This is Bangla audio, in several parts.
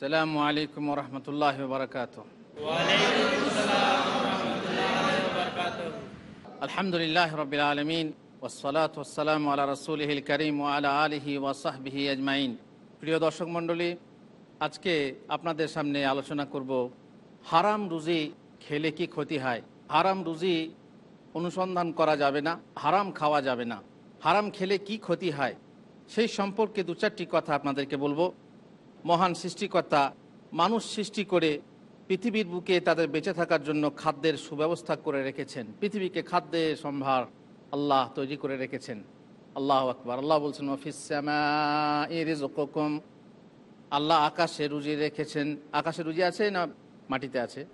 আসসালামু আলাইকুম রহমতুল্লাহ বারকাত আলহামদুলিল্লাহ রবিল আলমিন ওসলাত ওসালাম রসুল করিম ও আলা আলহি ওয়াসাহবিহি আজমাইন। প্রিয় দর্শক মণ্ডলী, আজকে আপনাদের সামনে আলোচনা করব হারাম রুজি খেলে কি ক্ষতি হয়? হারাম রুজি অনুসন্ধান করা যাবে না, হারাম খাওয়া যাবে না। হারাম খেলে কি ক্ষতি হয়? সেই সম্পর্কে দু চারটি কথা আপনাদেরকে বলব। মহান সৃষ্টিকর্তা, মানুষ সৃষ্টি করে পৃথিবীর বুকে তাদের বেঁচে থাকার জন্য খাদ্যের সুব্যবস্থা করে রেখেছেন। পৃথিবীকে খাদ্যের সম্ভার আল্লাহ তৈরি করে রেখেছেন। আল্লাহ আকবর। আল্লাহ বলছেন আল্লাহ আকাশে রুজি রেখেছেন। আকাশে রুজি আছে না মাটিতে আছে?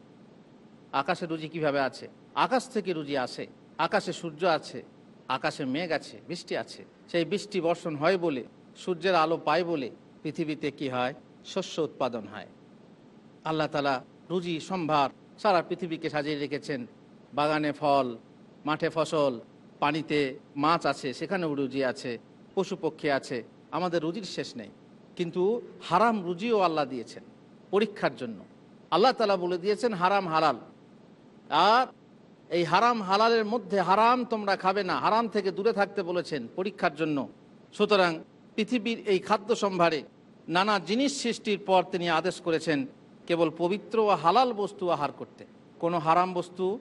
আকাশে রুজি কীভাবে আছে? আকাশ থেকে রুজি আসে। আকাশে সূর্য আছে, আকাশে মেঘ আছে, বৃষ্টি আছে। সেই বৃষ্টি বর্ষণ হয় বলে, সূর্যের আলো পায় বলে পৃথিবীতে কি হয়? শস্য উৎপাদন হয়। আল্লাহ তালা রুজি, সম্ভার সারা পৃথিবীকে সাজিয়ে রেখেছেন। বাগানে ফল, মাঠে ফসল, পানিতে মাছ আছে, সেখানেও রুজি আছে, পশু পক্ষী আছে, আমাদের রুজির শেষ নেই। কিন্তু হারাম রুজিও আল্লাহ দিয়েছেন পরীক্ষার জন্য। আল্লাহ তালা বলে দিয়েছেন, হারাম হালাল। আর এই হারাম হালালের মধ্যে হারাম তোমরা খাবে না, হারাম থেকে দূরে থাকতে বলেছেন পরীক্ষার জন্য। সুতরাং পৃথিবীর এই খাদ্য সম্ভারে নানা জিনিস সৃষ্টির পর তিনি আদেশ করেছেন কেবল পবিত্র ও হালাল বস্তু আহার করতে। কোনো হারাম বস্তু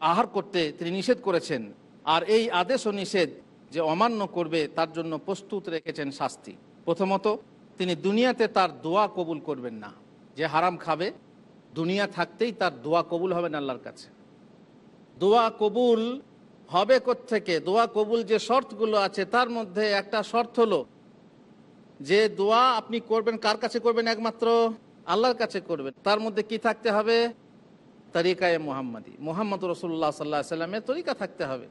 আহার করতে তিনি নিষেধ করেছেন। আর এই আদেশ ও নিষেধ যে অমান্য করবে, তার জন্য প্রস্তুত রেখেছেন শাস্তি। প্রথমত, তিনি দুনিয়াতে তার দোয়া কবুল করবেন না। যে হারাম খাবে, দুনিয়া থাকতেই তার দোয়া কবুল হবে না আল্লাহর কাছে। দোয়া কবুল হবে থেকে দোয়া কবুল যে শর্তগুলো আছে, তার মধ্যে একটা শর্ত হলো যে দোয়া আপনি করবেন, কার কাছে করবেন একমাত্র? আল্লাহর কাছে করবেন। তার মধ্যে কি থাকতে হবে? তরিকায় মোহাম্মদী। মোহাম্মদ রসুল্লাহ সাল্লাহ সাল্লামের তরিকা থাকতে হবে।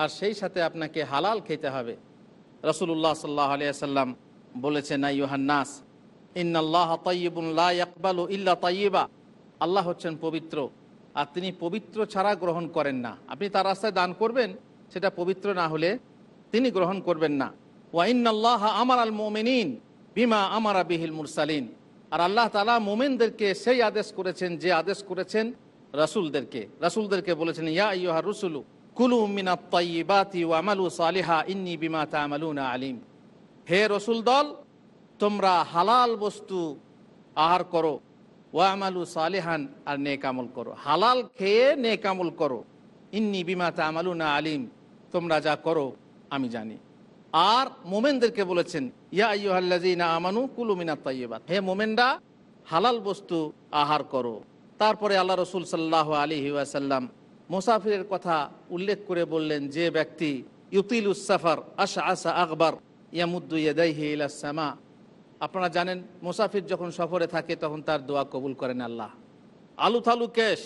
আর সেই সাথে আপনাকে হালাল খেতে হবে। রসুল্লাহ সাল্লাহ আলিয়াল্লাম বলেছেন না ইউহান্নাস ইন্নাল্লাহ তৈবুল ইকবাল ইল্লা তৈবা আল্লাহ হচ্ছেন পবিত্র, আর তিনি পবিত্র ছাড়া গ্রহণ করেন না। আপনি তার রাস্তায় দান করবেন, সেটা পবিত্র না হলে তিনি গ্রহণ করবেন না। ওয়াইনাল্লাহ আমার আল মোমিনিন বিমা আমারা বিহিল মুরসালিন। আর আল্লাহ তালা মোমেনদেরকে সেই আদেশ করেছেন, যে আদেশ করেছেন রাসুলদেরকে। রাসুলদেরকে বলেছেন, ইয়া ইয়া রসুলু, কুলু মিনা তৈবাতি ওয়ামালু সালিহা, ইন্নি বিমা তামালুনা আলিম। হে রসুল দল, তোমরা হালাল বস্তু আহার করো ওয়ামালু সালেহান, আর নেক আমল করো। হালাল খেয়ে নেক আমল করো, ইন্নি বিমা তামালুনা আলিম, তোমরা যা করো, আমি জানি। আর মোমেনদেরকে বলেছেন, ইয়া আমানু হে মোমেনরা, হালাল বস্তু আহার করো। তারপরে আল্লাহ রসুল সাল্লাহ আলাইহি ওয়াসাল্লাম মুসাফিরের কথা উল্লেখ করে বললেন যে ব্যক্তি, ইউতিল উসাফার আশা আশা আকবর ইয়ামুদ্দু ইয়াদাইহি আপনারা জানেন, মুসাফির যখন সফরে থাকে, তখন তার দোয়া কবুল করেন আল্লাহ। আলু থালু কেশ,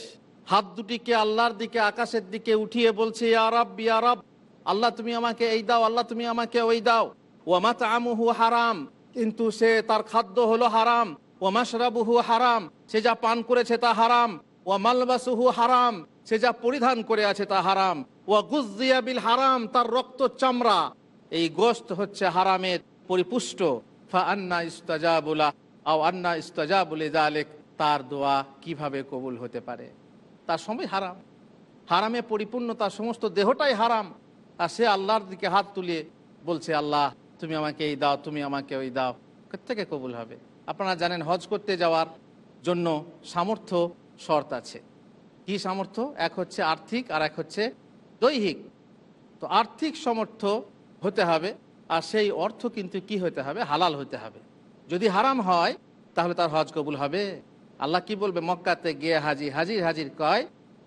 হাত দুটিকে আল্লাহর দিকে, আকাশের দিকে উঠিয়ে বলছে ইয়ারব ইয়ারব আল্লাহ তুমি আমাকে এই দাও, আল্লাহ তুমি আমাকে ওই দাও। ওয়ামাত আমুহু হারাম, কিন্তু সে তার খাদ্য হলো হারাম। ওয়ামাশরাবুহু হারাম, সে যা পান করেছে তা হারাম। ওয়া মালবাসুহু হারাম, সে যা পরিধান করে আছে তা হারাম। ওয়া গুজিয়া বিল হারাম, তার রক্ত চামড়া। এই গোস্ত হচ্ছে হারামের পরিপুষ্ট। ফা আন্না ইস্তাজাবুলা আও আন্না ইস্তাজাবুল জালেক তার দোয়া কীভাবে কবুল হতে পারে? তার সময় হারাম। হারামে পরিপূর্ণ তার সমস্ত দেহটাই হারাম। আর সে আল্লাহর দিকে হাত তুলে বলছে, আল্লাহ, তুমি আমাকে এই দাও, তুমি আমাকে ওই দাও। থেকে কবুল হবে? আপনারা জানেন হজ করতে যাওয়ার জন্য সামর্থ্য শর্ত আছে। কি সামর্থ্য? এক হচ্ছে আর্থিক আর এক হচ্ছে দৈহিক। তো আর্থিক সামর্থ্য হতে হবে আর সেই অর্থ কিন্তু কি হতে হবে? হালাল হতে হবে। যদি হারাম হয়, তাহলে তার হজ কবুল হবে। আল্লাহ কি বলবে? মক্কাতে গিয়ে হাজির হাজির হাজির কয়,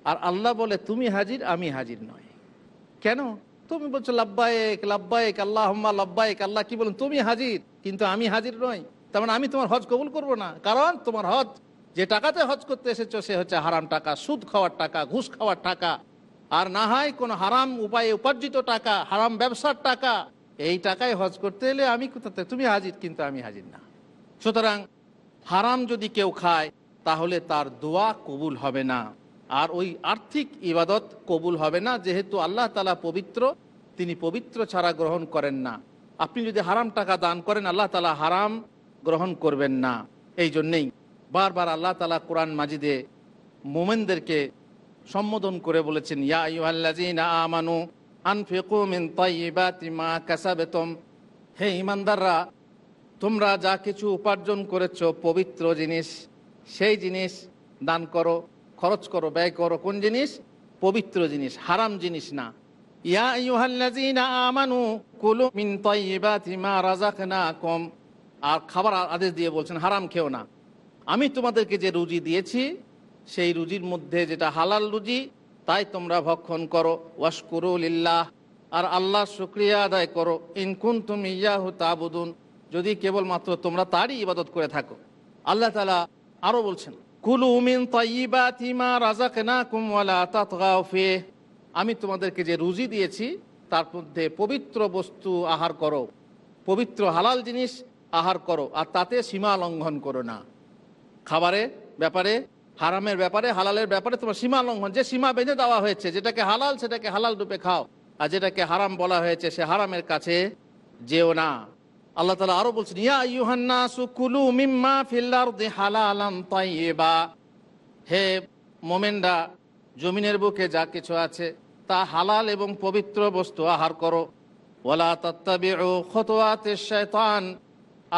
আর আল্লাহ বলে, তুমি হাজির, আমি হাজির নয় কেন? তুমি বলছো, লাব্বায়েক লাব্বায়েক আল্লাহ লাব্বায়েক, আল্লাহ কি বলুন? তুমি হাজির। কিন্তু আমি হাজির নই। তার মানে আমি তোমার হজ কবুল করব না। কারণ তোমার হজ, যে টাকাতে হজ করতে এসেছ, সে হচ্ছে হারাম টাকা, সুদ খাওয়ার টাকা, ঘুষ খাওয়ার টাকা। আর না হয় কোনো হারাম উপায়ে উপার্জিত টাকা, হারাম ব্যবসার টাকা। এই টাকায় হজ করতে এলে আমি কোথাতে তুমি হাজির, কিন্তু আমি হাজির না। সুতরাং হারাম যদি কেউ খায়, তাহলে তার দোয়া কবুল হবে না। আর ওই আর্থিক ইবাদত কবুল হবে না, যেহেতু আল্লাহ তালা পবিত্র, তিনি পবিত্র ছাড়া গ্রহণ করেন না। আপনি যদি হারাম টাকা দান করেন, আল্লাহ তালা হারাম গ্রহণ করবেন না। এই জন্যেই বারবার আল্লাহ তালা কোরআন মাজিদে মোমেনদেরকে সম্বোধন করে বলেছেন, ইয়া আমানু মিন হে ইমানদাররা, তোমরা যা কিছু উপার্জন করেছ, পবিত্র জিনিস, সেই জিনিস দান করো। খরচ করো, ব্যয় করো, কোন জিনিস? পবিত্র জিনিস, হারাম জিনিস না। আমানু মিন আর খাবার আদেশ দিয়ে বলছেন, হারাম খেও না। আমি তোমাদেরকে যে রুজি দিয়েছি, সেই রুজির মধ্যে যেটা হালাল রুজি, তাই তোমরা ভক্ষণ করো। ওয়াশকুরু লিল্লাহ। আর আল্লাহ শুক্রিয়া আদায় করো। ইনকুন তুমি ইয়াহু তাবুদুন। যদি কেবলমাত্র তোমরা তারই ইবাদত করে থাকো। আল্লাহ তালা আরও বলছেন কুলু মিন তাইয়িবাতি মা রাযাকনাকুম ওয়ালা তাতগাউ ফিহ। আমি তোমাদেরকে যে রুজি দিয়েছি, তার মধ্যে পবিত্র বস্তু আহার করো। পবিত্র হালাল জিনিস আহার করো, আর তাতে সীমা লঙ্ঘন করো না। খাবারের ব্যাপারে, হারামের ব্যাপারে, হালালের ব্যাপারে তোমার সীমা লঙ্ঘন। যে সীমা বেঁধে দেওয়া হয়েছে, যেটাকে হালাল, সেটাকে হালাল রূপে খাও। আর যেটাকে হারাম বলা হয়েছে, সে হারামের কাছে যেও না। আল্লাহ তালা আরও বলছেন, ইয়া ইউহান্না সুকুলু মিম্মা ফিল আরদি হালালান তাইয়্যিবা হে মোমেনরা, জমিনের বুকে যা কিছু আছে, তা হালাল এবং পবিত্র বস্তু আহার করো। ওয়ালা তাত্তাবিউ খতোয়াতে শাইতান,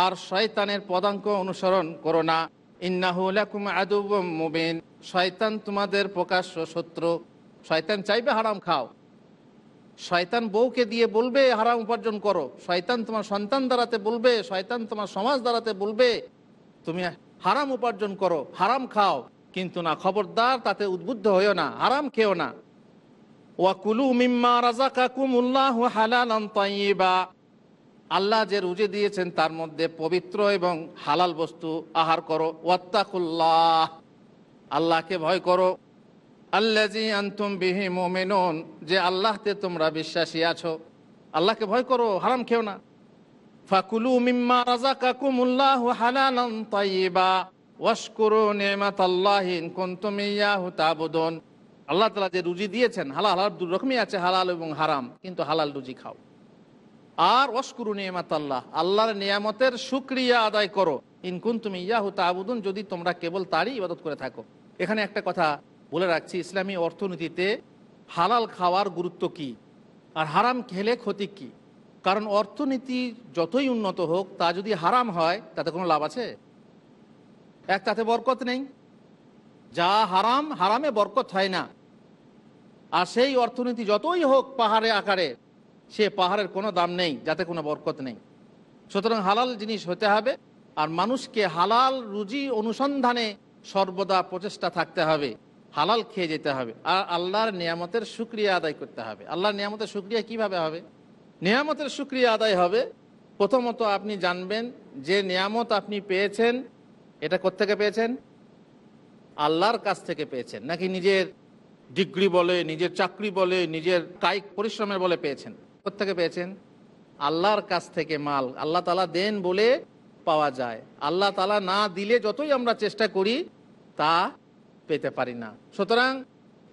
আর শয়তানের পদাঙ্ক অনুসরণ করো না। ইন্নাহু লাকুম আদুব্বুম মুবিন। শয়তান তোমাদের প্রকাশ্য শত্রু। শয়তান চাইবে হারাম খাও। শয়তান বউকে দিয়ে বলবে, হারাম উপার্জন করো। শয়তান তোমার সন্তান দ্বারাতে বলবে, শয়তান তোমার সমাজ দ্বারাতে বলবে, তুমি হারাম উপার্জন করো, হারাম খাও। কিন্তু না, খবরদার, তাতে উদ্বুদ্ধ হইও না, হারাম খেও না। ওয়াকুলু মিম্মা রাজাকাকুমুল্লাহ হালালান তাইয়্যিবা আল্লাহ যে রুজে দিয়েছেন, তার মধ্যে পবিত্র এবং হালাল বস্তু আহার করো। ওয়াত্তাকুল্লাহ। আল্লাহকে ভয় করো। আল্লাজি আন্তুম বিহি মোমেনুন, যে আল্লাহতে তোমরা বিশ্বাসী আছো। আল্লাহকে ভয় করো, হারাম খেও না। ফাকুলু মিম্মা রাজা রাজাকাকুমুল্লাহ হালালান তাইয়্যিবা ওয়াশকুরু নিমাতাল্লাহি ইন কুনতুম ইয়াহু তাবুদুন। আল্লাহ তাআলা যে রুজি দিয়েছেন, হালাল হালাল দু রকমই আছে, হালাল এবং হারাম, কিন্তু হালাল রুজি খাও। আর অস্কুরু নিয়ামাত আল্লাহ আল্লাহর নিয়ামতের সুক্রিয়া আদায় করো। ইনকুন তুমি ইয়াহু তাবুদুন, যদি তোমরা কেবল তারই ইবাদত করে থাকো। এখানে একটা কথা বলে রাখছি, ইসলামী অর্থনীতিতে হালাল খাওয়ার গুরুত্ব কি? আর হারাম খেলে ক্ষতি কি? কারণ অর্থনীতি যতই উন্নত হোক, তা যদি হারাম হয়, তাতে কোনো লাভ আছে? এক, তাতে বরকত নেই। যা হারাম, হারামে বরকত হয় না। আর সেই অর্থনীতি যতই হোক পাহাড়ে আকারে, সে পাহাড়ের কোনো দাম নেই, যাতে কোনো বরকত নেই। সুতরাং হালাল জিনিস হতে হবে, আর মানুষকে হালাল রুজি অনুসন্ধানে সর্বদা প্রচেষ্টা থাকতে হবে। হালাল খেয়ে যেতে হবে। আর আল্লাহর নিয়ামতের সুক্রিয়া আদায় করতে হবে। আল্লাহর নিয়ামতের সুক্রিয়া কীভাবে হবে? নিয়ামতের সুক্রিয়া আদায় হবে। প্রথমত আপনি জানবেন যে নিয়ামত আপনি পেয়েছেন, এটা কোত্থেকে পেয়েছেন? আল্লাহর কাছ থেকে পেয়েছেন। নাকি নিজের ডিগ্রি বলে, নিজের চাকরি বলে, নিজের কায়িক পরিশ্রমের বলে পেয়েছেন? কোথেকে পেয়েছেন? আল্লাহর কাছ থেকে মাল। আল্লাহ তালা দেন বলে পাওয়া যায়। আল্লাহ তালা না দিলে যতই আমরা চেষ্টা করি, তা পেতে পারি না। সুতরাং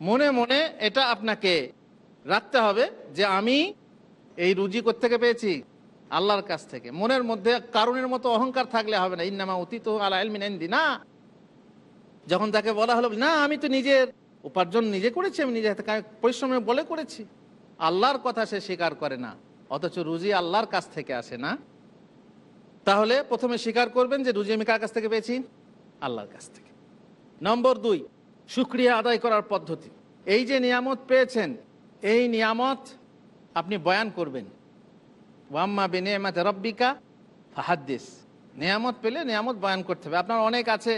মনে মনে এটা আপনাকে রাখতে হবে যে আমি এই রুজি থেকে পেয়েছি? আল্লাহর কাছ থেকে। মনের মধ্যে কারণের মতো অহংকার থাকলে হবে না। ইন্নামা অতীত আল্লাহ আলমিনাইন্দি না। যখন তাকে বলা হলো, না, আমি তো নিজের উপার্জন নিজে করেছি, আমি নিজে হাতে পরিশ্রমে বলে করেছি। আল্লাহর কথা সে স্বীকার করে না। অথচ রুজি আল্লাহর কাছ থেকে আসে না। তাহলে প্রথমে স্বীকার করবেন যে রুজি আমি কার কাছ থেকে পেয়েছি? আল্লাহর কাছ থেকে। নম্বর দুই, সুক্রিয়া আদায় করার পদ্ধতি। এই যে নিয়ামত পেয়েছেন, এই নিয়ামত আপনি বয়ান করবেন। ওয়াম্মা বেনিয়ামাত রব্বিকা ফাহাদ্দিস। নিয়ামত পেলে নিয়ামত বয়ান করতে হবে। আপনার অনেক আছে,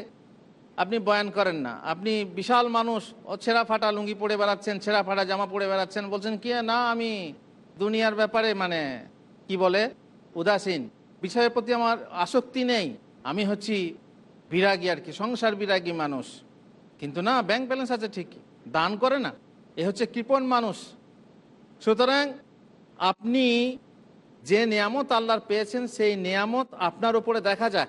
আপনি বয়ান করেন না। আপনি বিশাল মানুষ, ও ছেঁড়া ফাটা লুঙ্গি পরে বেড়াচ্ছেন, ছেঁড়া ফাটা জামা পরে বেড়াচ্ছেন, বলছেন কি, না, আমি দুনিয়ার ব্যাপারে মানে কি বলে? উদাসীন। বিষয়ের প্রতি আমার আসক্তি নেই। আমি হচ্ছি বিরাগী আর কি, সংসার বিরাগী মানুষ। কিন্তু না ব্যাংক ব্যালেন্স আছে ঠিকই দান করে না। এ হচ্ছে কৃপণ মানুষ। সুতরাং আপনি যে নিয়ামত আল্লাহর পেয়েছেন, সেই নিয়ামত আপনার উপরে দেখা যাক।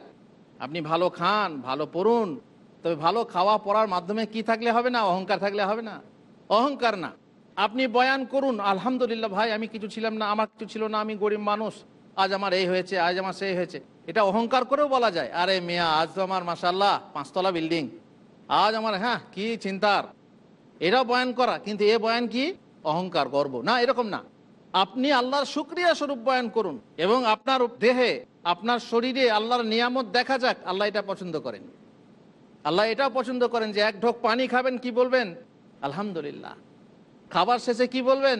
আপনি ভালো খান, ভালো পড়ুন। তবে ভালো খাওয়া পড়ার মাধ্যমে কি থাকলে হবে না? অহংকার থাকলে হবে না? অহংকার না। আপনি বয়ান করুন, আলহামদুলিল্লাহ ভাই, আমি কিছু ছিলাম না, আমার কিছু ছিল না, আমি গরিব মানুষ। আজ আমার এই হয়েছে, আজ আমার সেই হয়েছে। এটা অহংকার করেও বলা যায়। আরে মিয়া, আজ তো আমার মাসাল্লাহ পাঁচতলা বিল্ডিং। আজ আমার হ্যাঁ কি চিন্তার। এটাও বয়ান করা, কিন্তু এ বয়ান কি? অহংকার, গর্ব। না, এরকম না। আপনি আল্লাহর শুক্রিয়া স্বরূপ বয়ান করুন এবং আপনার দেহে, আপনার শরীরে আল্লাহর নিয়ামত দেখা যাক, আল্লাহ এটা পছন্দ করেন। আল্লাহ এটাও পছন্দ করেন যে এক ঢোক পানি খাবেন, কি বলবেন? আলহামদুলিল্লাহ। খাবার শেষে কি বলবেন?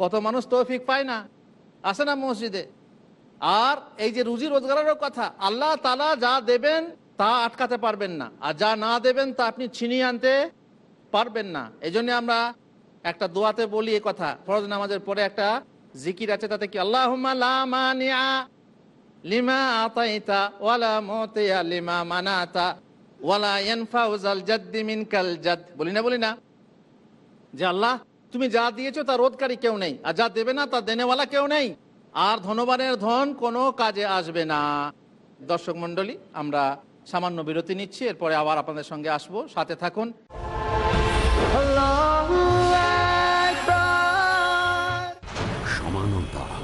কত মানুষ তৌফিক পায় না? আসে না মসজিদে? আর এই যে রুজি রোজগারেরও কথা, আল্লাহ তালা যা দেবেন তা আটকাতে পারবেন না। আর যা না দেবেন তা আপনি ছিনিয়ে আনতে পারবেন না। এই জন্য আমরা একটা দোয়াতে বলি এ কথা, ফরজ নামাজের পরে একটা জিকির আছে, তাতে কি আল্লাহ লিমা আতাইতা ওয়ালা লিমা ওয়ালা জাদ্দি মিনকাল বলি না বলি না? যে আল্লাহ তুমি যা দিয়েছ তা রোধকারী কেউ নেই, আর যা দেবে না তা দেনেওয়ালা কেউ নেই। আর ধনবানের ধন কোনো কাজে আসবে না। দর্শক মণ্ডলী, আমরা সামান্য বিরতি নিচ্ছি, এরপরে আবার আপনাদের সঙ্গে আসব। সাথে থাকুন।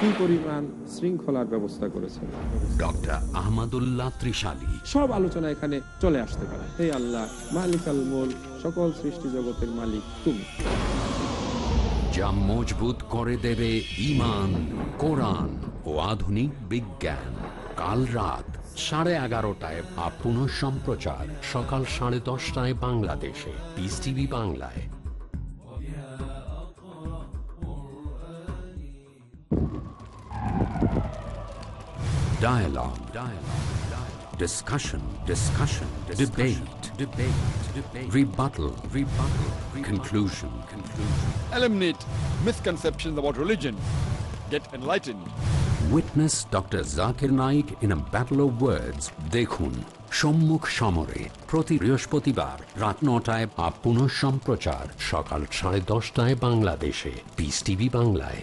কি পরিমাণ শৃঙ্খলার ব্যবস্থা করেছেন? ডক্টর আহমদুল্লাহ ত্রিশালী। সব আলোচনা এখানে চলে আসতে পারে। হে আল্লাহ মালিক আল মোল সকল সৃষ্টি জগতের মালিক তুমি। যা মজবুত করে দেবে ইমান কোরআন ও আধুনিক বিজ্ঞান। কাল রাত সাড়ে এগারোটায় বা পুনঃ সম্প্রচার সকাল সাড়ে দশটায় বাংলাদেশে। পিস টিভি বাংলায়। Dialogue. Dialogue. Dialogue. Discussion. Discussion. Debate. Debate. Debate. Rebuttal. Rebuttal. Conclusion. Conclusion. eliminate misconceptions about religion. Get enlightened. Witness Dr. Zakir Naik in a battle of words. দেখুন সম্মুখ সমরে প্রতি বৃহস্পতিবার রাত নটায় বা পুনঃ সম্প্রচার সকাল সাড়ে দশটায় বাংলাদেশে পিস টিভি বাংলায়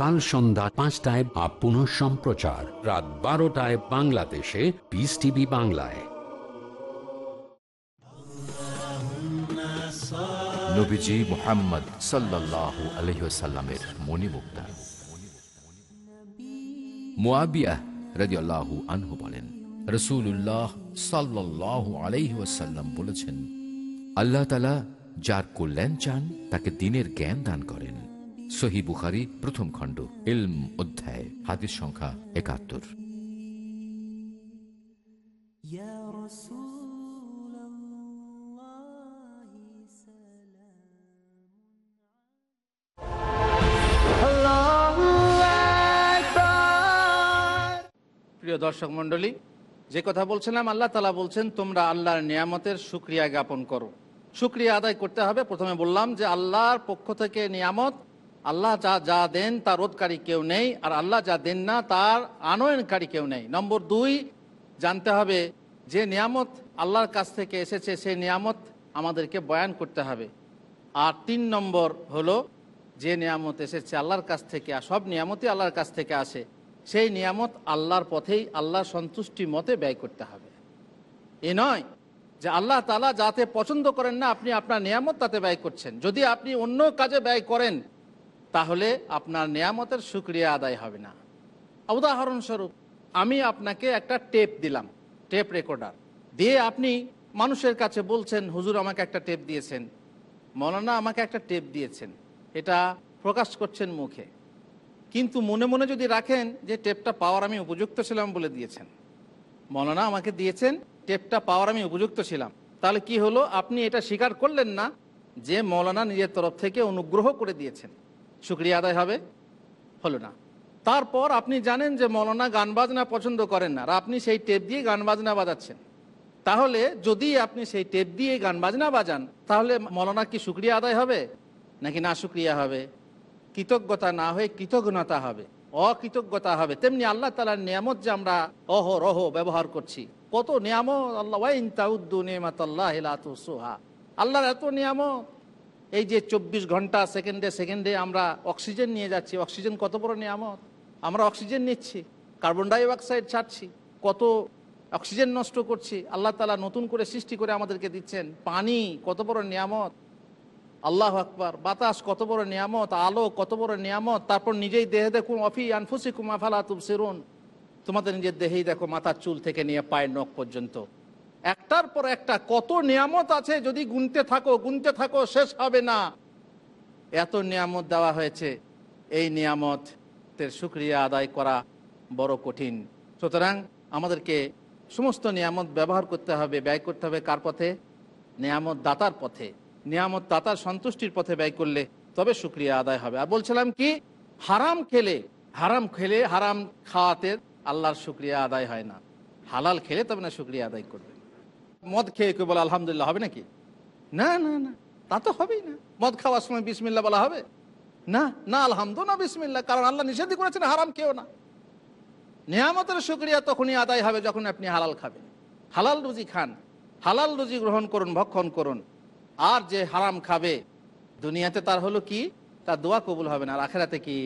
কাল সন্ধ্যা পাঁচটায় বা পুনঃ সম্প্রচার। রাত বারোটায় বাংলাদেশে পিস টিভি বাংলায়। আনহু বলেন রসুল্লাহ বলেছেন, আল্লাহ তালা যার কল্যাণ চান, তাকে দিনের জ্ঞান দান করেন। সহি বুখারি প্রথম খণ্ড ইলম অধ্যায় হাতির সংখ্যা একাত্তর। প্রিয় দর্শক মন্ডলী যে কথা বলছিলাম আল্লাহ তালা বলছেন তোমরা আল্লাহর নিয়ামতের সুক্রিয়া জ্ঞাপন করো। সুক্রিয়া আদায় করতে হবে। প্রথমে বললাম যে আল্লাহর পক্ষ থেকে নিয়ামত আল্লাহ যা যা দেন তার রোধকারী কেউ নেই। আর আল্লাহ যা দেন না, তার আনয়নকারী কেউ নেই। নম্বর দুই, জানতে হবে যে নিয়ামত আল্লাহর কাছ থেকে এসেছে, সেই নিয়ামত আমাদেরকে বয়ান করতে হবে। আর তিন নম্বর হলো, যে নিয়ামত এসেছে আল্লাহর কাছ থেকে, আর সব নিয়ামতই আল্লাহর কাছ থেকে আসে, সেই নিয়ামত আল্লাহর পথেই আল্লাহর সন্তুষ্টি মতে ব্যয় করতে হবে। এ নয় যে আল্লাহ তালা যাতে পছন্দ করেন না, আপনি আপনার নিয়ামত তাতে ব্যয় করছেন। যদি আপনি অন্য কাজে ব্যয় করেন তাহলে আপনার নিয়ামতের সুক্রিয়া আদায় হবে না। উদাহরণস্বরূপ, আমি আপনাকে একটা টেপ দিলাম, টেপ রেকর্ডার। দিয়ে আপনি মানুষের কাছে বলছেন, হুজুর আমাকে একটা টেপ দিয়েছেন। মৌলানা আমাকে একটা টেপ দিয়েছেন। এটা প্রকাশ করছেন মুখে। কিন্তু মনে মনে যদি রাখেন যে টেপটা পাওয়ার আমি উপযুক্ত ছিলাম বলে দিয়েছেন। মৌলানা আমাকে দিয়েছেন, টেপটা পাওয়ার আমি উপযুক্ত ছিলাম। তাহলে কি হলো? আপনি এটা স্বীকার করলেন না যে মৌলানা নিজের তরফ থেকে অনুগ্রহ করে দিয়েছেন। শুক্রিয়া আদায় হবে? হলো না। তারপর আপনি জানেন যে মৌলানা গান বাজনা পছন্দ করেন না, আর আপনি সেই টেপ দিয়ে গান বাজনা বাজাচ্ছেন। তাহলে যদি আপনি সেই টেপ দিয়ে গান বাজনা বাজান, তাহলে মৌলানা কি শুক্রিয়া আদায় হবে? নাকি না শুক্রিয়া হবে? কৃতজ্ঞতা না হয়ে কৃতজ্ঞতা হবে, অকৃতজ্ঞতা হবে। তেমনি আল্লাহ তালার নিয়ামত যে আমরা অহ রহ ব্যবহার করছি, কত নিয়ামত আল্লাহ আল্লাহর এত নিয়ামত এই যে চব্বিশ ঘণ্টা সেকেন্ডে সেকেন্ডে আমরা অক্সিজেন নিয়ে যাচ্ছি। অক্সিজেন কত বড় নিয়ামত? আমরা অক্সিজেন নিচ্ছি কার্বন ডাইঅক্সাইড ছাড়ছি, কত অক্সিজেন নষ্ট করছি। আল্লাহ তালা নতুন করে সৃষ্টি করে আমাদেরকে দিচ্ছেন। পানি কত বড় নিয়ামত? আল্লাহ আকবার। বাতাস কত বড় নিয়ামত? আলো কত বড় নিয়ামত? তারপর নিজেই দেহে দেখুন, অফি আনফুসি কুমাফালা তুম সেরুন তোমাদের নিজের দেহেই দেখো মাথার চুল থেকে নিয়ে পায়ের নখ পর্যন্ত। একটার পর একটা কত নিয়ামত আছে যদি গুনতে থাকো গুনতে থাকো, শেষ হবে না। এত নিয়ামত দেওয়া হয়েছে। এই নিয়ামতের সুক্রিয়া আদায় করা বড় কঠিন। সুতরাং আমাদেরকে সমস্ত নিয়ামত ব্যবহার করতে হবে, ব্যয় করতে হবে কার পথে? নিয়ামত দাতার পথে। নিয়ামত দাতার সন্তুষ্টির পথে ব্যয় করলে তবে সুক্রিয়া আদায় হবে। আর বলছিলাম কি? হারাম খেলে হারাম খেলে হারাম খাওয়াতে আল্লাহর শুক্রিয়া আদায় হয় না। হালাল খেলে তবে না শুক্রিয়া আদায় করবে। মদ খেয়ে কেউ বলে, আলহামদুলিল্লাহ, হবে নাকি? না না না, তা তো হবেই না। মদ খাওয়ার সময় বিসমিল্লা বলা হবে? না না আলহামদু না বিসমিল্লা কারণ আল্লাহ নিষেধ করেছেন, হারাম খেও না। নিয়ামতের শুক্রিয়া তখনই আদায় হবে যখন আপনি হালাল খাবেন। হালাল রুজি খান, হালাল রুজি গ্রহণ করুন, ভক্ষণ করুন। আর যে হারাম খাবে, দুনিয়াতে তার হলো কি? তার দোয়া কবুল হবে না। আর আখেরাতে কি?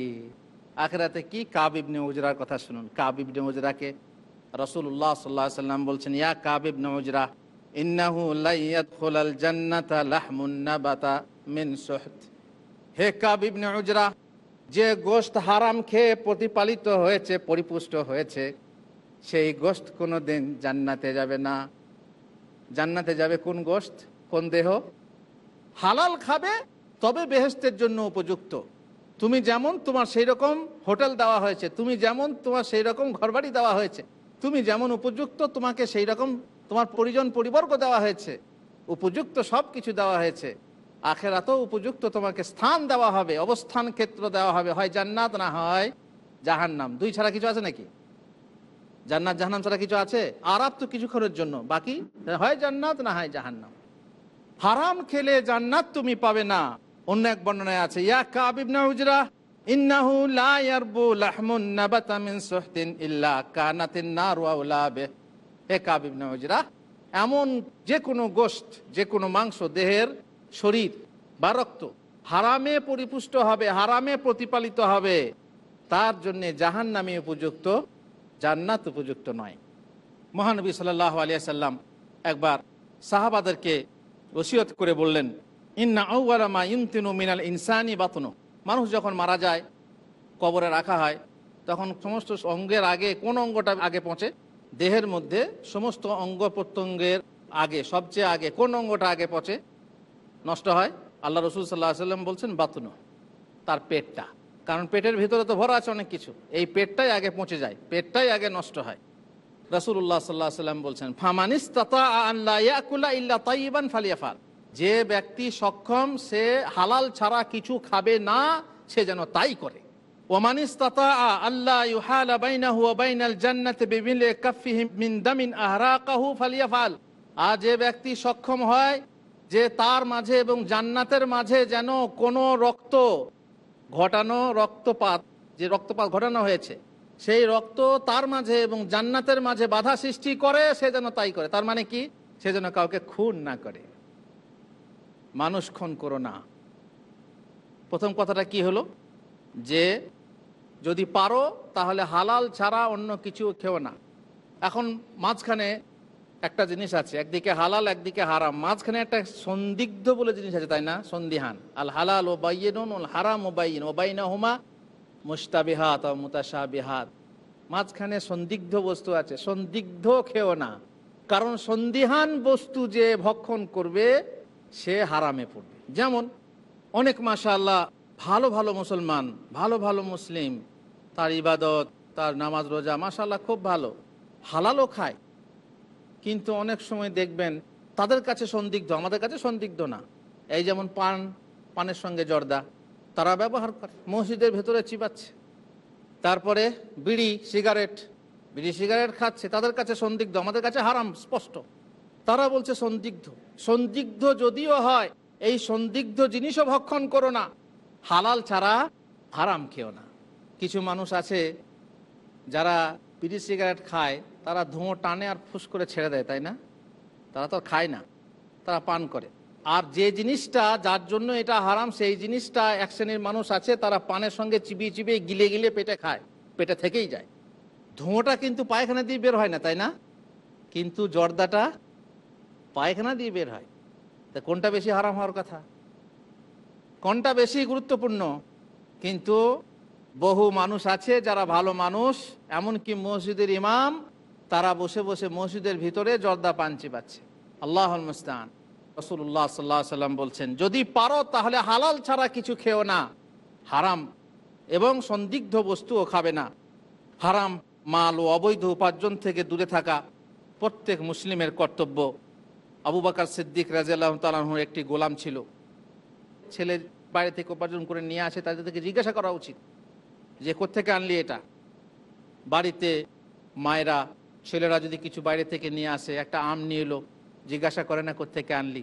আখেরাতে কি? কাব ইবনে উজরার কথা শুনুন। কাব ইবনে উজরাকে রসুল্লাহ সাল্লাহ সাল্লাম বলছেন, ইয়া কাব ইবনে উজরা ইন্নাহু লাইয়াদখুলাল জান্নাতা লাহমুন নাবাতা মিন সুহত। হে কাব ইবনে উজরা, যে গোস্ত হারাম খেয়ে প্রতিপালিত হয়েছে, পরিপুষ্ট হয়েছে, সেই গোশত কোনো দিন জান্নাতে যাবে না। জান্নাতে যাবে কোন গোশত? কোন দেহ? হালাল খাবে, তবে বেহেস্তের জন্য উপযুক্ত। তুমি যেমন তোমার সেই রকম হোটেল দেওয়া হয়েছে, তুমি যেমন তোমার সেই রকম ঘরবাড়ি দেওয়া হয়েছে, তুমি যেমন উপযুক্ত, তোমাকে সেই রকম তোমার পরিজন পরিবর্গ দেওয়া হয়েছে, উপযুক্ত সব কিছু দেওয়া হয়েছে, আখেরাতেও উপযুক্ত তোমাকে স্থান দেওয়া হবে, অবস্থান ক্ষেত্র দেওয়া হবে, হয় জান্নাত না হয় জাহান্নাম। দুই ছাড়া কিছু আছে নাকি? জান্নাত, জাহান্নাম ছাড়া কিছু আছে? আরাপ তো কিছুক্ষণের জন্য, বাকি হয় জান্নাত না হয় জাহান্নাম। হারাম খেলে জান্নাত তুমি পাবে না। অন্য এক বর্ণনায় আছে, ইয়া ইন্নাহু লা ইয়ারবু লাহমুন নাবাতা মিন সুহতিন ইল্লা কানাতিন নার আউলা বে হে কাবিবনা এমন যে কোনো গোশত যে কোনো মাংস দেহের শরীর বা রক্ত হারামে পরিপুষ্ট হবে, হারামে প্রতিপালিত হবে, তার জন্যে জাহান নামে উপযুক্ত, জান্নাত উপযুক্ত নয়। মহানবী সাল্লাহ আলিয়া সাল্লাম একবার সাহাবাদেরকে ওসিয়ত করে বললেন, ইন্না আউ্লামা ইনতিনু মিনাল ইনসানি বাতনু। মানুষ যখন মারা যায়, কবরে রাখা হয়, তখন সমস্ত অঙ্গের আগে কোন অঙ্গটা আগে পৌঁছে? দেহের মধ্যে সমস্ত অঙ্গ প্রত্যঙ্গের আগে, সবচেয়ে আগে, কোন অঙ্গটা আগে পচে? নষ্ট হয়? আল্লাহ রসুল সাল্লাহ সাল্লাম বলছেন, বাতুনো, তার পেটটা। কারণ পেটের ভিতরে তো ভরা আছে অনেক কিছু। এই পেটটাই আগে পচে যায়, পেটটাই আগে নষ্ট হয়। রসুল্লাহ সাল্লাহ সাল্লাম বলছেন ফামানিস তাইবান ফালিয়াফাল। যে ব্যক্তি সক্ষম, সে হালাল ছাড়া কিছু খাবে না, সে যেন তাই করে। আল্লাহ বাইনাল মিন ফালিয়াফাল আর যে ব্যক্তি সক্ষম হয় যে তার মাঝে এবং জান্নাতের মাঝে যেন কোনো রক্ত ঘটানো রক্তপাত, যে রক্তপাত ঘটানো হয়েছে, সেই রক্ত তার মাঝে এবং জান্নাতের মাঝে বাধা সৃষ্টি করে, সে যেন তাই করে। তার মানে কি? সে যেন কাউকে খুন না করে। মানুষ খুন করো না। প্রথম কথাটা কি হলো? যে যদি পারো তাহলে হালাল ছাড়া অন্য কিছু খেও না। এখন মাঝখানে একটা জিনিস আছে, একদিকে হালাল, একদিকে হারাম। মাঝখানে একটা সন্দিগ্ধ বলে জিনিস আছে, তাই না? সন্দিহান। আল হালাল ও বাইনুন ওল হারাম ও বাইন ও বাইনা হুমা মুস্তাবিহাত ও মুতাশাবিহাত। মাঝখানে সন্দিগ্ধ বস্তু আছে, সন্দিগ্ধ খেও না। কারণ সন্দিহান বস্তু যে ভক্ষণ করবে, সে হারামে পড়বে। যেমন, অনেক মাশাআল্লাহ ভালো ভালো মুসলমান, ভালো ভালো মুসলিম, তার ইবাদত, তার নামাজ রোজা মাশাল্লাহ খুব ভালো। হালালও খায়। কিন্তু অনেক সময় দেখবেন তাদের কাছে সন্দিগ্ধ, আমাদের কাছে সন্দিগ্ধ না। এই যেমন পান, পানের সঙ্গে জর্দা, তারা ব্যবহার করে। মসজিদের ভেতরে চিবাচ্ছে। তারপরে বিড়ি, সিগারেট বিড়ি, সিগারেট খাচ্ছে, তাদের কাছে সন্দিগ্ধ, আমাদের কাছে হারাম, স্পষ্ট। তারা বলছে সন্দিগ্ধ। সন্দিগ্ধ যদিও হয়, এই সন্দিগ্ধ জিনিসও ভক্ষণ করো না। হালাল ছাড়া হারাম খেও না। কিছু মানুষ আছে যারা বিড়ি সিগারেট খায়, তারা ধোঁয়া টানে আর ফুস করে ছেড়ে দেয়, তাই না? তারা তো খায় না, তারা পান করে। আর যে জিনিসটা যার জন্য এটা হারাম, সেই জিনিসটা এক শ্রেণির মানুষ আছে, তারা পানের সঙ্গে চিবিয়ে চিবিয়ে গিলে গিলে পেটে খায়, পেটে থেকেই যায়। ধোঁয়াটা কিন্তু পায়খানা দিয়ে বের হয় না, তাই না? কিন্তু জর্দাটা পায়খানা দিয়ে বের হয়। তা কোনটা বেশি হারাম হওয়ার কথা? কোনটা বেশি গুরুত্বপূর্ণ? কিন্তু বহু মানুষ আছে যারা ভালো মানুষ, এমনকি মসজিদের ইমাম, তারা বসে বসে মসজিদের ভিতরে জর্দা পাঞ্চি পাচ্ছে আল্লাহ মুস্তান। রসুল্লাহ সাল্লাহ সাল্লাম বলছেন, যদি পারো তাহলে হালাল ছাড়া কিছু খেও না। হারাম এবং সন্দিগ্ধ বস্তুও খাবে না। হারাম মাল ও অবৈধ উপার্জন থেকে দূরে থাকা প্রত্যেক মুসলিমের কর্তব্য। আবু বাকার সিদ্দিক রাজিয়াল্লাহ তালাহুর একটি গোলাম ছিল। ছেলে বাইরে থেকে উপার্জন করে নিয়ে আসে তাদের থেকে জিজ্ঞাসা করা উচিত যে কোত্থেকে আনলি এটা? বাড়িতে মায়েরা, ছেলেরা যদি কিছু বাইরে থেকে নিয়ে আসে, একটা আম নিয়ে এলো, জিজ্ঞাসা করে না কোত্থেকে আনলি?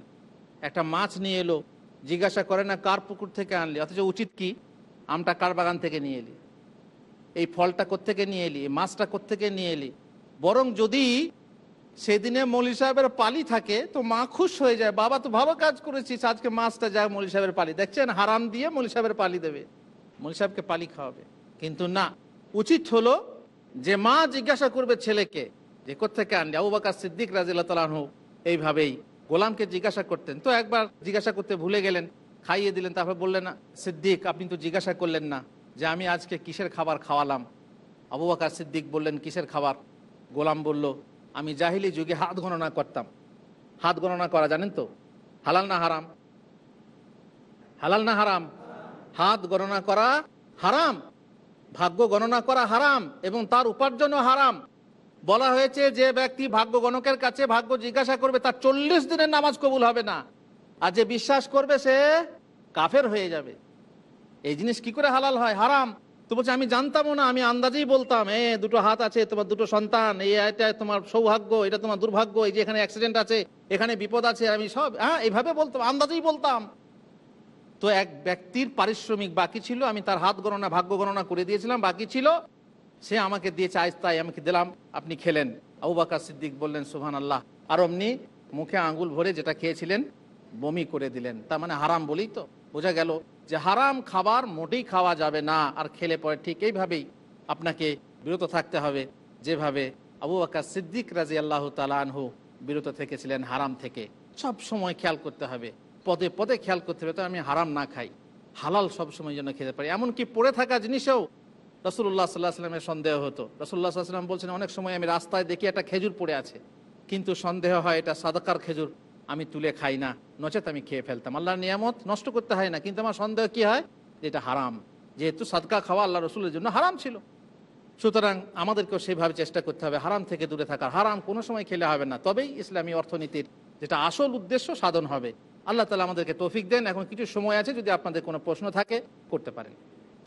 একটা মাছ নিয়ে এলো, জিজ্ঞাসা করে না কার পুকুর থেকে আনলি? অথচ উচিত কি? আমটা কার বাগান থেকে নিয়ে এলি? এই ফলটা কোত্থেকে নিয়ে এলি? মাছটা কোত্থেকে নিয়ে এলি? বরং যদি সেদিনে মৌলী সাহেবের পালি থাকে, তো মা খুশ হয়ে যায়, বাবা, তো ভালো কাজ করেছিস, আজকে মাছটা যায় মৌলী সাহেবের পালি। দেখছেন, হারাম দিয়ে মৌলী সাহেবের পালি দেবে, মৌলী সাহেবকে পালি খাওয়াবে। কিন্তু না, উচিত হলো যে মা জিজ্ঞাসা করবে ছেলেকে যে কোথেকে আনলি? আবু সিদ্দিক রাজিল্লা তালাহু এইভাবেই গোলামকে জিজ্ঞাসা করতেন। তো একবার জিজ্ঞাসা করতে ভুলে গেলেন, খাইয়ে দিলেন, তারপর বললেন, সিদ্দিক, আপনি তো জিজ্ঞাসা করলেন না যে, আমি আজকে কিসের খাবার খাওয়ালাম? আবু বাকার সিদ্দিক বললেন, কিসের খাবার? গোলাম বলল আমি জাহিলি যুগে হাত গণনা করতাম। হাত গণনা করা জানেন তো? হালাল না হারাম? হালাল না হারাম? হাত গণনা করা হারাম। ভাগ্য গণনা করা হারাম এবং তার উপার্জনও হারাম। বলা হয়েছে যে ব্যক্তি ভাগ্য গণকের কাছে ভাগ্য জিজ্ঞাসা করবে, তার চল্লিশ দিনের নামাজ কবুল হবে না। আর যে বিশ্বাস করবে, সে কাফের হয়ে যাবে। এই জিনিস কি করে হালাল হয়? হারাম। তো বলছে, আমি জানতামও না, আমি আন্দাজেই বলতাম, এ, দুটো হাত আছে, তোমার দুটো সন্তান এটা তোমার সৌভাগ্য, এটা তোমার দুর্ভাগ্য, এই যে এখানে অ্যাক্সিডেন্ট আছে, এখানে বিপদ আছে, আমি সব হ্যাঁ এইভাবে বলতাম, আন্দাজেই বলতাম। তো এক ব্যক্তির পারিশ্রমিক বাকি ছিল, আমি তার হাত গণনা, ভাগ্য গণনা করে দিয়েছিলাম, বাকি ছিল, সে আমাকে দিয়েছে, আজ তাই আমাকে দিলাম, আপনি খেলেন। আবু সিদ্দিক বললেন সুহান আল্লাহ আর অমনি মুখে আঙ্গুল ভরে যেটা খেয়েছিলেন, বমি করে দিলেন, তার মানে হারাম বলেই তো, বোঝা গেল। যে হারাম খাবার মোটেই খাওয়া যাবে না, আর খেলে পরে ঠিক এইভাবেই আপনাকে বিরত থাকতে হবে। যেভাবে আবু আকা সিদ্দিক রাজি আল্লাহ তালানহু বিরত থেকেছিলেন হারাম থেকে। সব সময় খেয়াল করতে হবে। পদে পদে খেয়াল করতে হবে, তো আমি হারাম না খাই। হালাল সব সময় জন্য খেতে পারি। এমনকি পড়ে থাকা জিনিসেও রসুল্লাহ সাল্লাহ সাল্লামের সন্দেহ হতো। রসুল্লাহ সাল্লাম বলছেন, অনেক সময় আমি রাস্তায় দেখি একটা খেজুর পড়ে আছে। কিন্তু সন্দেহ হয় এটা সাদাকার খেজুর। আমি তুলে খাই না, নচেত আমি খেয়ে ফেলতাম। আল্লাহর নিয়ামত নষ্ট করতে হয় না, কিন্তু আমার সন্দেহ কি হয়? যে এটা হারাম। যেহেতু সাদকা খাওয়া আল্লাহ রসুলের জন্য হারাম ছিল। সুতরাং আমাদেরকেও সেভাবে চেষ্টা করতে হবে, হারাম থেকে দূরে থাকার। হারাম কোনো সময় খেলে হবে না। তবেই ইসলামী অর্থনীতির যেটা আসল উদ্দেশ্য সাধন হবে। আল্লাহ তালা আমাদেরকে তৌফিক দেন। এখন কিছু সময় আছে, যদি আপনাদের কোনো প্রশ্ন থাকে, করতে পারেন।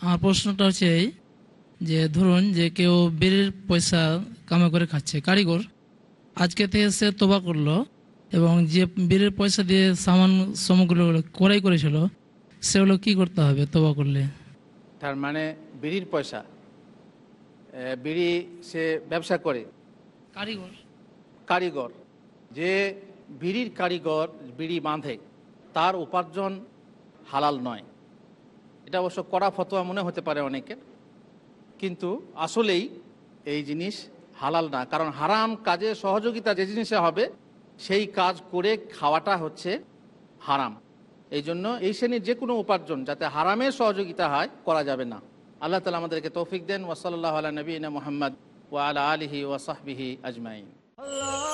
আমার প্রশ্নটা হচ্ছে এই, যে ধরুন যে কেউ বিড়ির পয়সা কামা করে খাচ্ছে, কারিগর। আজকে থেকে সে তোবা করল এবং যে বিড়ির পয়সা দিয়ে সামান সামগ্রীগুলো ক্রয় করেছিল সেগুলো কি করতে হবে তবা করলে? তার মানে বিড়ির পয়সা। বিড়ি সে ব্যবসা করে। কারিগর। কারিগর। যে বিড়ির কারিগর বিড়ি বাঁধে তার উপার্জন হালাল নয়। এটা অবশ্য কড়া ফতোয়া মনে হতে পারে অনেকের। কিন্তু আসলেই এই জিনিস হালাল না। কারণ হারাম কাজে সহযোগিতা যে জিনিসে হবে সেই কাজ করে খাওয়াটা হচ্ছে হারাম। এই জন্য এই শ্রেণির যে কোনো উপার্জন যাতে হারামের সহযোগিতা হয়, করা যাবে না। আল্লাহ তালা আমাদেরকে তৌফিক দেন। ওয়াসাল্লাহ আলা নবীনা মোহাম্মদ ওয়াল আলা আলিহি ওয়াসাহবিহি আজমাইন। Allahu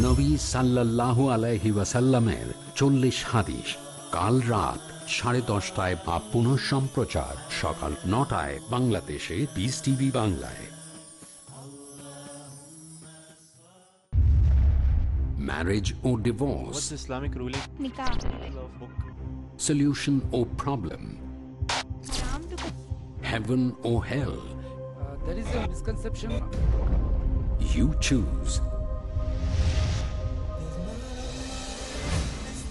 নবী সাল্লাল্লাহু আলাইহি ওয়াসাল্লামের চল্লিশ হাদিস কাল রাত সাড়ে দশটায় বা পুনঃ সম্প্রচার সকাল নটায় বাংলাদেশে পিস টিভি বাংলায় marriage O divorce Islamic ruling? solution or problem heaven or hell there is a misconception. you choose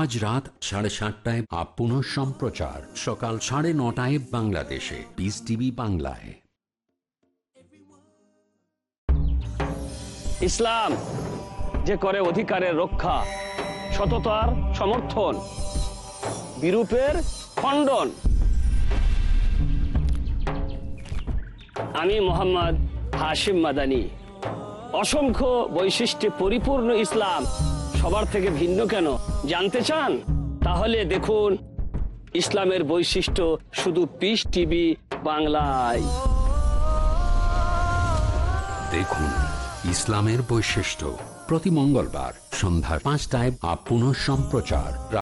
আজ রাত সাড়ে সাতটায় আপ পুনঃ সম্প্রচার। সকাল সাড়ে নটায় বাংলাদেশে। পিস টিভি বাংলায়। ইসলাম যে করে অধিকারের রক্ষা, সততার সমর্থন, বিরূপের খণ্ডন। আমি মোহাম্মদ হাশিম মাদানি। অসংখ্য বৈশিষ্ট্যে পরিপূর্ণ ইসলাম সবার থেকে ভিন্ন কেন? জানতে চান? তাহলে দেখুন, ইসলামের বৈশিষ্ট্য শুধু পিস টিভি বাংলায়। দেখুন, ইসলামের বৈশিষ্ট্য। প্রতি মঙ্গলবার সন্ধ্যার পাঁচটায় আপন সম্প্রচার